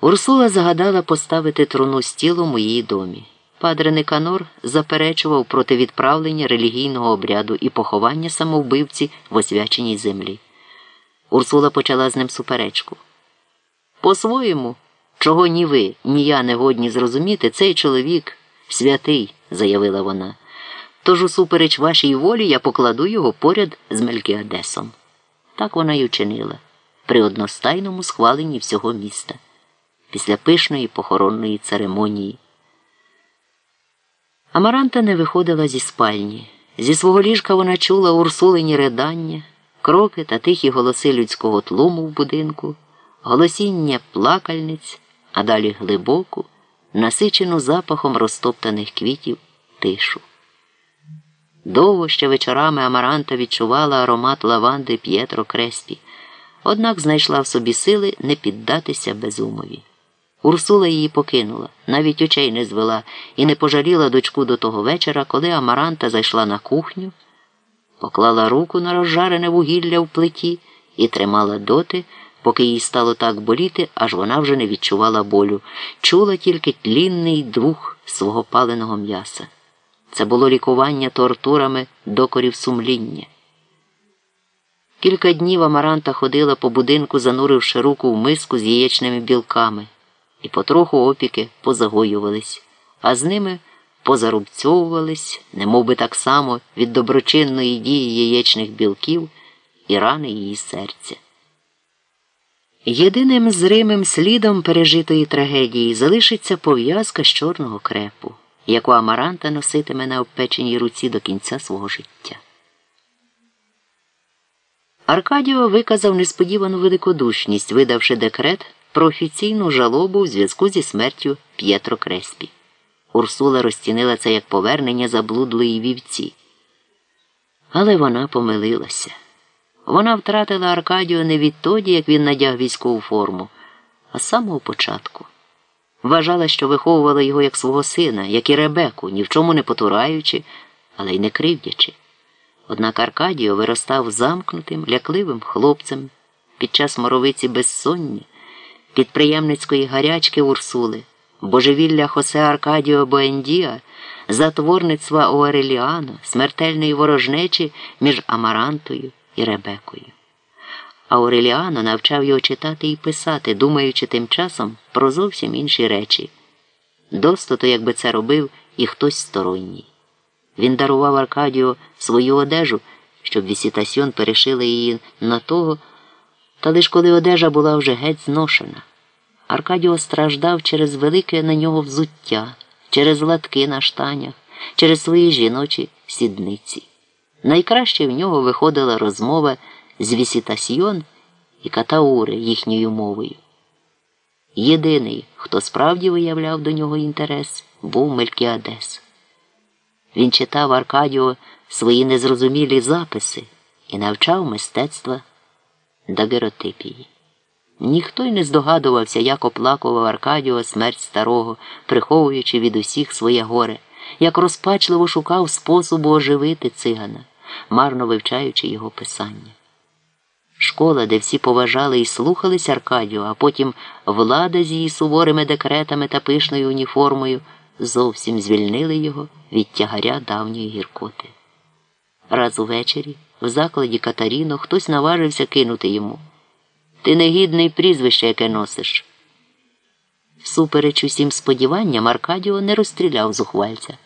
Урсула загадала поставити труну з тілом у її домі. Падре Никанор заперечував проти відправлення релігійного обряду і поховання самовбивці в освяченій землі. Урсула почала з ним суперечку. По-своєму, чого ні ви, ні я не годні зрозуміти, цей чоловік святий, заявила вона. Тож, усупереч вашій волі, я покладу його поряд з Мелькіадесом. Так вона й учинила при одностайному схваленні всього міста після пишної похоронної церемонії. Амаранта не виходила зі спальні. Зі свого ліжка вона чула урсулині ридання, кроки та тихі голоси людського тлуму в будинку, голосіння плакальниць, а далі глибоку, насичену запахом розтоптаних квітів тишу. Довго ще вечорами Амаранта відчувала аромат лаванди П'єтро Креспі, однак знайшла в собі сили не піддатися безумові. Урсула її покинула, навіть очей не звела і не пожаліла дочку до того вечора, коли Амаранта зайшла на кухню, поклала руку на розжарене вугілля в плиті і тримала доти, поки їй стало так боліти, аж вона вже не відчувала болю, чула тільки тлінний дух свого паленого м'яса. Це було лікування тортурами докорів сумління. Кілька днів Амаранта ходила по будинку, зануривши руку в миску з яєчними білками і потроху опіки позагоювались, а з ними позарубцьовувались, немовби так само від доброчинної дії яєчних білків і рани її серця. Єдиним зримим слідом пережитої трагедії залишиться пов'язка з чорного крепу, яку Амаранта носитиме на обпеченій руці до кінця свого життя. Аркадіо виказав несподівану великодушність, видавши декрет про офіційну жалобу у зв'язку зі смертю П'єтро Креспі. Урсула розцінила це як повернення заблудлої вівці. Але вона помилилася. Вона втратила Аркадію не відтоді, як він надяг військову форму, а з самого початку. Вважала, що виховувала його як свого сина, як і Ребеку, ні в чому не потураючи, але й не кривдячи. Однак Аркадіо виростав замкнутим, лякливим хлопцем під час моровиці безсоння підприємницької гарячки Урсули, божевілля Хосе Аркадіо Боендія, затворництва Оареліано, смертельної ворожнечі між Амарантою і Ребекою. Ауреліано навчав його читати і писати, думаючи тим часом про зовсім інші речі. Достото, якби це робив і хтось сторонній. Він дарував Аркадію свою одежу, щоб Вісітасьон перешили її на того, та лиш коли одежа була вже геть зношена. Аркадіо страждав через велике на нього взуття, через латки на штанях, через свої жіночі сідниці. Найкраще в нього виходила розмова з Вісітасьйон і Катаури їхньою мовою. Єдиний, хто справді виявляв до нього інтерес, був Мелькіадес. Він читав Аркадіо свої незрозумілі записи і навчав мистецтва дагеротипії. Ніхто й не здогадувався, як оплакував Аркадіо смерть старого, приховуючи від усіх своє горе, як розпачливо шукав способу оживити цигана, марно вивчаючи його писання. Школа, де всі поважали і слухались Аркадіо, а потім влада з її суворими декретами та пишною уніформою зовсім звільнили його від тягаря давньої гіркоти. Раз увечері, в закладі Катаріно, хтось наважився кинути йому. Ти негідний прізвище, яке носиш. Супереч усім сподіванням, Аркадіо не розстріляв зухвальця.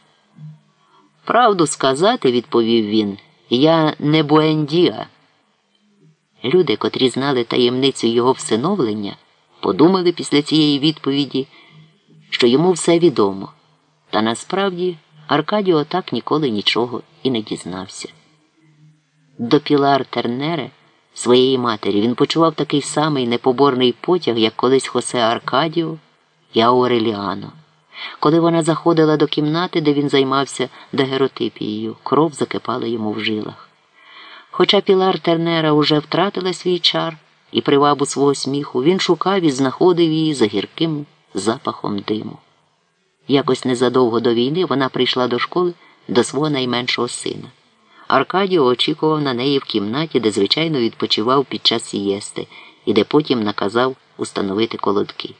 Правду сказати, відповів він, я не Буендіа. Люди, котрі знали таємницю його всиновлення, подумали після цієї відповіді, що йому все відомо. Та насправді Аркадіо так ніколи нічого і не дізнався. До Пілар Тернере своєї матері він почував такий самий непоборний потяг, як колись Хосе Аркадіо і Ауреліано. Коли вона заходила до кімнати, де він займався дагеротипією, кров закипала йому в жилах. Хоча Пілар Тернера уже втратила свій чар і привабу свого сміху, він шукав і знаходив її за гірким запахом диму. Якось незадовго до війни вона прийшла до школи до свого найменшого сина. Аркадіо очікував на неї в кімнаті, де звичайно відпочивав під час сієсти і де потім наказав установити колодки.